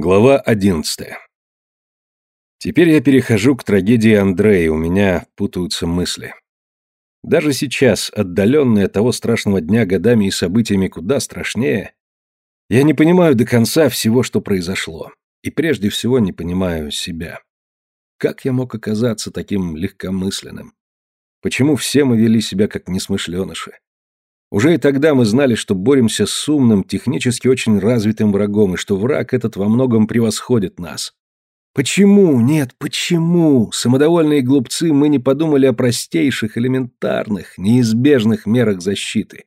Глава одиннадцатая. Теперь я перехожу к трагедии Андрея, у меня путаются мысли. Даже сейчас, отдаленные того страшного дня годами и событиями куда страшнее, я не понимаю до конца всего, что произошло, и прежде всего не понимаю себя. Как я мог оказаться таким легкомысленным? Почему все мы вели себя как несмышленыши? Уже и тогда мы знали, что боремся с умным, технически очень развитым врагом, и что враг этот во многом превосходит нас. Почему, нет, почему, самодовольные глупцы, мы не подумали о простейших, элементарных, неизбежных мерах защиты?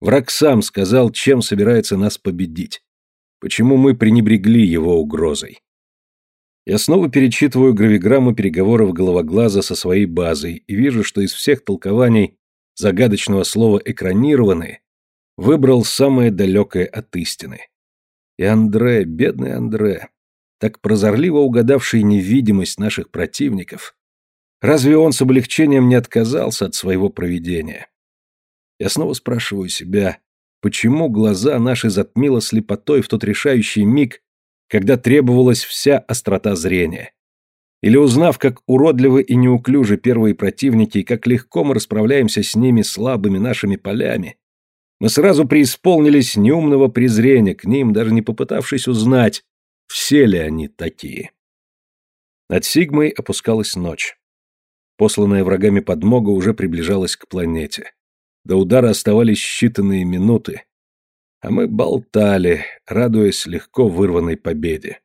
Враг сам сказал, чем собирается нас победить. Почему мы пренебрегли его угрозой? Я снова перечитываю гравиграмму переговоров головоглаза со своей базой и вижу, что из всех толкований загадочного слова «экранированные» выбрал самое далекое от истины. И Андре, бедный Андре, так прозорливо угадавший невидимость наших противников, разве он с облегчением не отказался от своего провидения? Я снова спрашиваю себя, почему глаза наши затмило слепотой в тот решающий миг, когда требовалась вся острота зрения. Или узнав, как уродливы и неуклюжи первые противники и как легко мы расправляемся с ними слабыми нашими полями, мы сразу преисполнились неумного презрения к ним, даже не попытавшись узнать, все ли они такие. Над Сигмой опускалась ночь. Посланная врагами подмога уже приближалась к планете. До удара оставались считанные минуты, а мы болтали, радуясь легко вырванной победе.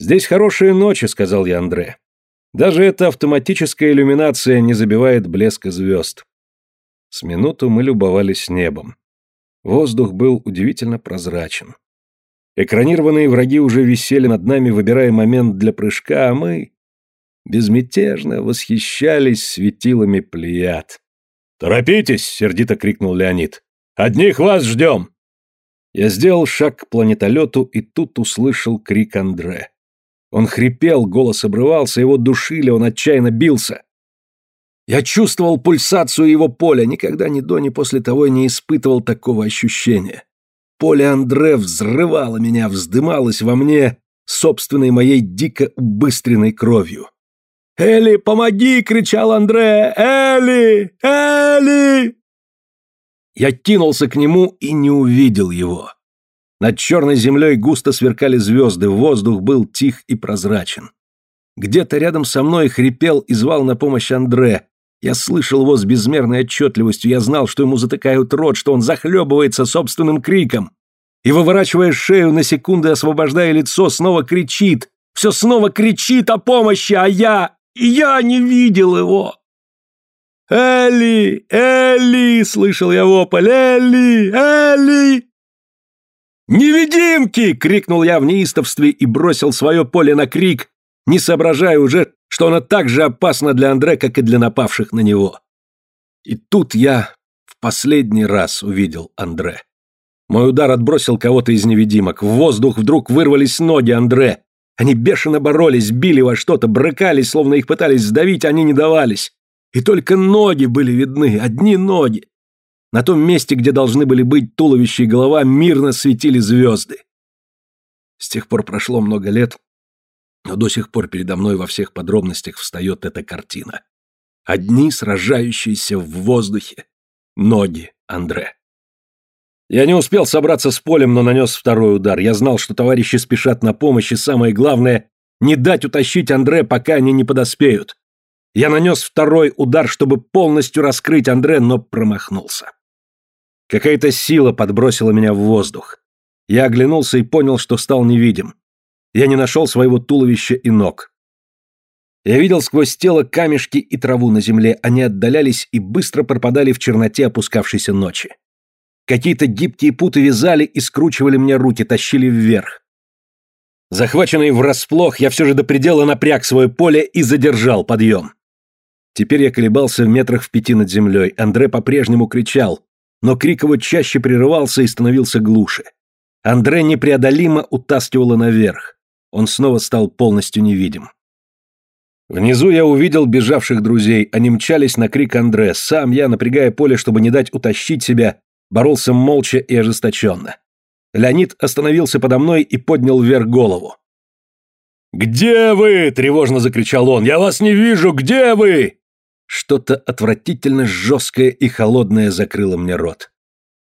«Здесь хорошие ночи», — сказал я Андре. «Даже эта автоматическая иллюминация не забивает блеска звезд». С минуту мы любовались небом. Воздух был удивительно прозрачен. Экранированные враги уже висели над нами, выбирая момент для прыжка, а мы безмятежно восхищались светилами плеяд. «Торопитесь!» — сердито крикнул Леонид. «Одних вас ждем!» Я сделал шаг к планетолету и тут услышал крик Андре. Он хрипел, голос обрывался, его душили, он отчаянно бился. Я чувствовал пульсацию его поля, никогда ни до, ни после того не испытывал такого ощущения. Поле Андре взрывало меня, вздымалось во мне собственной моей дико убыстренной кровью. «Элли, помоги!» — кричал Андре. «Элли! Элли!» Я кинулся к нему и не увидел его. Над черной землей густо сверкали звезды, воздух был тих и прозрачен. Где-то рядом со мной хрипел и звал на помощь Андре. Я слышал его с безмерной отчетливостью, я знал, что ему затыкают рот, что он захлебывается собственным криком. И, выворачивая шею, на секунды освобождая лицо, снова кричит. Все снова кричит о помощи, а я... я не видел его. «Элли! Элли!» — слышал я вопль. «Элли! Элли!» «Невидимки!» — крикнул я в неистовстве и бросил свое поле на крик, не соображая уже, что оно так же опасно для Андре, как и для напавших на него. И тут я в последний раз увидел Андре. Мой удар отбросил кого-то из невидимок. В воздух вдруг вырвались ноги Андре. Они бешено боролись, били во что-то, брыкались, словно их пытались сдавить, они не давались. И только ноги были видны, одни ноги. На том месте, где должны были быть туловище и голова, мирно светили звезды. С тех пор прошло много лет, но до сих пор передо мной во всех подробностях встает эта картина. Одни сражающиеся в воздухе, ноги Андре. Я не успел собраться с полем, но нанес второй удар. Я знал, что товарищи спешат на помощь, и самое главное — не дать утащить Андре, пока они не подоспеют. Я нанес второй удар, чтобы полностью раскрыть Андре, но промахнулся. Какая-то сила подбросила меня в воздух. Я оглянулся и понял, что стал невидим. Я не нашел своего туловища и ног. Я видел сквозь тело камешки и траву на земле, они отдалялись и быстро пропадали в черноте опускавшейся ночи. Какие-то гибкие путы вязали и скручивали мне руки, тащили вверх. Захваченный врасплох, я все же до предела напряг свое поле и задержал подъем. Теперь я колебался в метрах в пяти над землей. Андре по-прежнему кричал, но крик его чаще прерывался и становился глуше. Андре непреодолимо утаскивало наверх. Он снова стал полностью невидим. Внизу я увидел бежавших друзей, они мчались на крик Андре. Сам я, напрягая поле, чтобы не дать утащить себя, боролся молча и ожесточенно. Леонид остановился подо мной и поднял вверх голову. «Где вы?» – тревожно закричал он. «Я вас не вижу! Где вы?» Что-то отвратительно жесткое и холодное закрыло мне рот.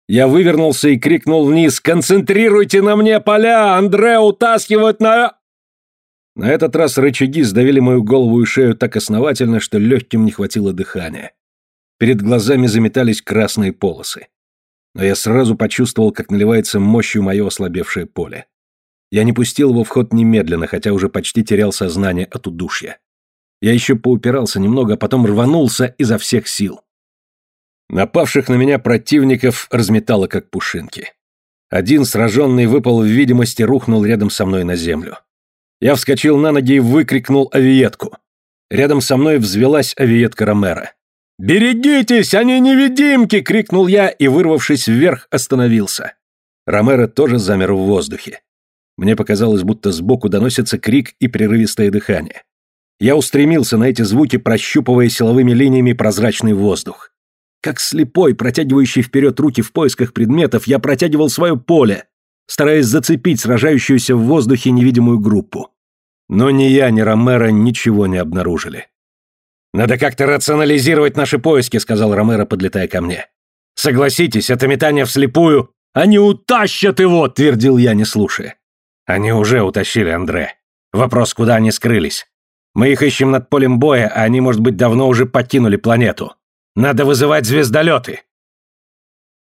Я вывернулся и крикнул вниз «Концентрируйте на мне поля! Андре утаскивают на...» На этот раз рычаги сдавили мою голову и шею так основательно, что легким не хватило дыхания. Перед глазами заметались красные полосы. Но я сразу почувствовал, как наливается мощью мое ослабевшее поле. Я не пустил его в ход немедленно, хотя уже почти терял сознание от удушья. Я еще поупирался немного, а потом рванулся изо всех сил. Напавших на меня противников разметало как пушинки. Один, сраженный, выпал в видимости, рухнул рядом со мной на землю. Я вскочил на ноги и выкрикнул авиетку. Рядом со мной взвелась авиетка Ромера. «Берегитесь, они невидимки!» — крикнул я и, вырвавшись вверх, остановился. Ромеро тоже замер в воздухе. Мне показалось, будто сбоку доносится крик и прерывистое дыхание. Я устремился на эти звуки, прощупывая силовыми линиями прозрачный воздух. Как слепой, протягивающий вперед руки в поисках предметов, я протягивал свое поле, стараясь зацепить сражающуюся в воздухе невидимую группу. Но ни я, ни Ромеро ничего не обнаружили. «Надо как-то рационализировать наши поиски», — сказал Ромеро, подлетая ко мне. «Согласитесь, это метание вслепую. Они утащат его!» — твердил я, не слушая. «Они уже утащили Андре. Вопрос, куда они скрылись. Мы их ищем над полем боя, а они, может быть, давно уже покинули планету. Надо вызывать звездолеты!»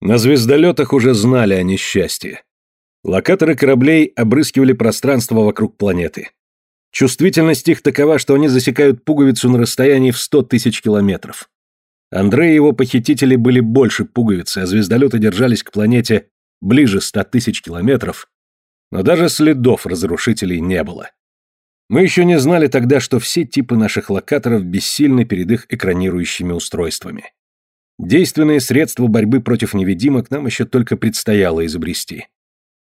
На звездолетах уже знали о несчастье. Локаторы кораблей обрыскивали пространство вокруг планеты. Чувствительность их такова, что они засекают пуговицу на расстоянии в сто тысяч километров. Андрей и его похитители были больше пуговицы, а звездолеты держались к планете ближе ста тысяч километров, но даже следов разрушителей не было. Мы еще не знали тогда, что все типы наших локаторов бессильны перед их экранирующими устройствами. Действенные средства борьбы против невидимок нам еще только предстояло изобрести.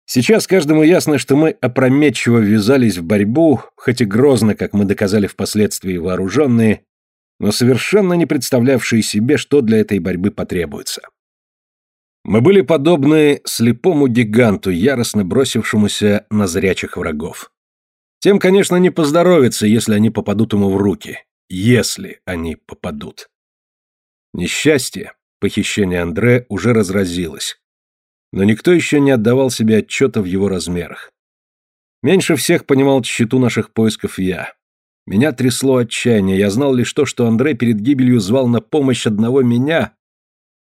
Сейчас каждому ясно, что мы опрометчиво ввязались в борьбу, хоть и грозно, как мы доказали впоследствии вооруженные, но совершенно не представлявшие себе, что для этой борьбы потребуется. Мы были подобны слепому гиганту, яростно бросившемуся на зрячих врагов. Тем, конечно, не поздоровится, если они попадут ему в руки. Если они попадут. Несчастье, похищение Андре уже разразилось но никто еще не отдавал себе отчета в его размерах. Меньше всех понимал тщету наших поисков я. Меня трясло отчаяние, я знал лишь то, что Андрей перед гибелью звал на помощь одного меня,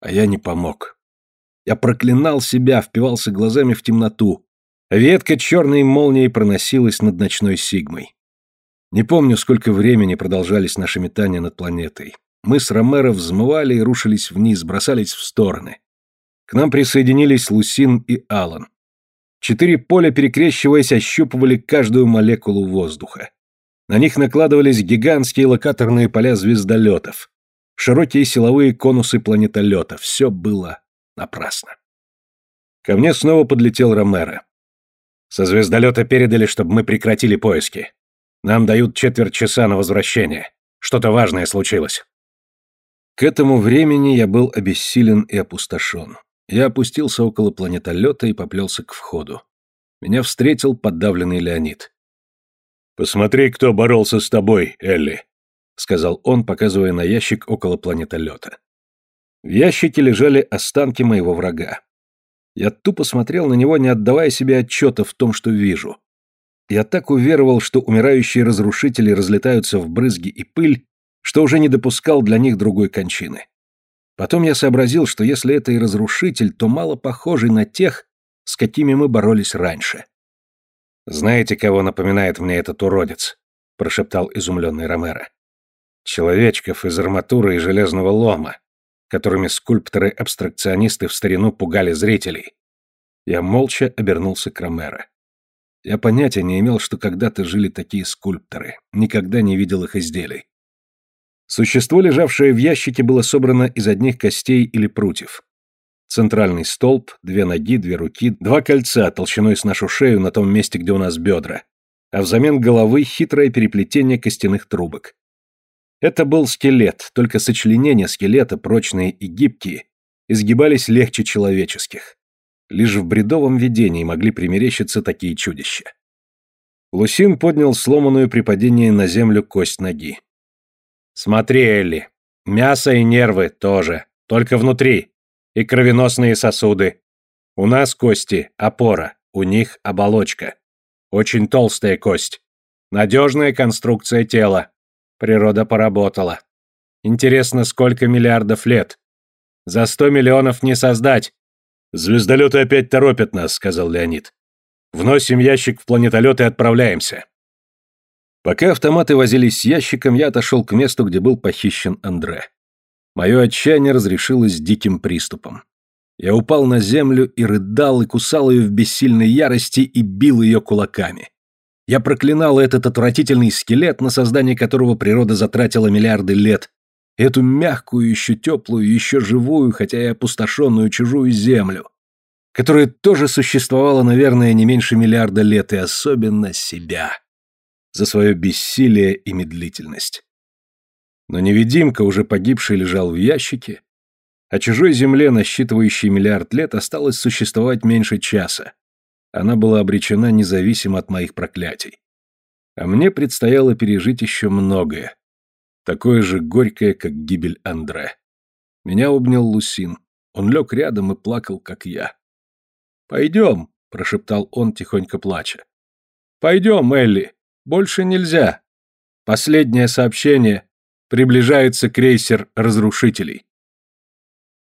а я не помог. Я проклинал себя, впивался глазами в темноту. Ветка черной молнией проносилась над ночной Сигмой. Не помню, сколько времени продолжались наши метания над планетой. Мы с Ромеро взмывали и рушились вниз, бросались в стороны. К нам присоединились Лусин и Алан. Четыре поля, перекрещиваясь, ощупывали каждую молекулу воздуха. На них накладывались гигантские локаторные поля звездолетов, широкие силовые конусы планетолета. Все было напрасно. Ко мне снова подлетел Ромеро. Со звездолета передали, чтобы мы прекратили поиски. Нам дают четверть часа на возвращение. Что-то важное случилось. К этому времени я был обессилен и опустошен. Я опустился около планетолета и поплелся к входу. Меня встретил подавленный Леонид. «Посмотри, кто боролся с тобой, Элли», — сказал он, показывая на ящик около планетолета. В ящике лежали останки моего врага. Я тупо смотрел на него, не отдавая себе отчета в том, что вижу. Я так уверовал, что умирающие разрушители разлетаются в брызги и пыль, что уже не допускал для них другой кончины. Потом я сообразил, что если это и разрушитель, то мало похожий на тех, с какими мы боролись раньше. «Знаете, кого напоминает мне этот уродец?» – прошептал изумленный Ромеро. «Человечков из арматуры и железного лома, которыми скульпторы-абстракционисты в старину пугали зрителей». Я молча обернулся к Ромеро. Я понятия не имел, что когда-то жили такие скульпторы, никогда не видел их изделий. Существо, лежавшее в ящике, было собрано из одних костей или прутьев. Центральный столб, две ноги, две руки, два кольца толщиной с нашу шею на том месте, где у нас бедра, а взамен головы хитрое переплетение костяных трубок. Это был скелет, только сочленения скелета, прочные и гибкие, изгибались легче человеческих. Лишь в бредовом видении могли примерещиться такие чудища. Лусин поднял сломанную при падении на землю кость ноги. «Смотри, Элли, мясо и нервы тоже, только внутри, и кровеносные сосуды. У нас кости – опора, у них – оболочка. Очень толстая кость. Надежная конструкция тела. Природа поработала. Интересно, сколько миллиардов лет? За сто миллионов не создать. Звездолеты опять торопят нас, сказал Леонид. Вносим ящик в планетолет и отправляемся. Пока автоматы возились с ящиком, я отошел к месту, где был похищен Андре. Мое отчаяние разрешилось диким приступом. Я упал на землю и рыдал, и кусал ее в бессильной ярости и бил ее кулаками. Я проклинал этот отвратительный скелет, на создание которого природа затратила миллиарды лет, эту мягкую, еще теплую, еще живую, хотя и опустошенную чужую землю, которая тоже существовала, наверное, не меньше миллиарда лет, и особенно себя, за свое бессилие и медлительность. Но невидимка, уже погибший, лежал в ящике, а чужой земле, насчитывающей миллиард лет, осталось существовать меньше часа. Она была обречена независимо от моих проклятий. А мне предстояло пережить еще многое, такое же горькое, как гибель Андре. Меня обнял Лусин. Он лег рядом и плакал, как я. «Пойдем», — прошептал он, тихонько плача. «Пойдем, Элли. Больше нельзя. Последнее сообщение. Приближается крейсер разрушителей».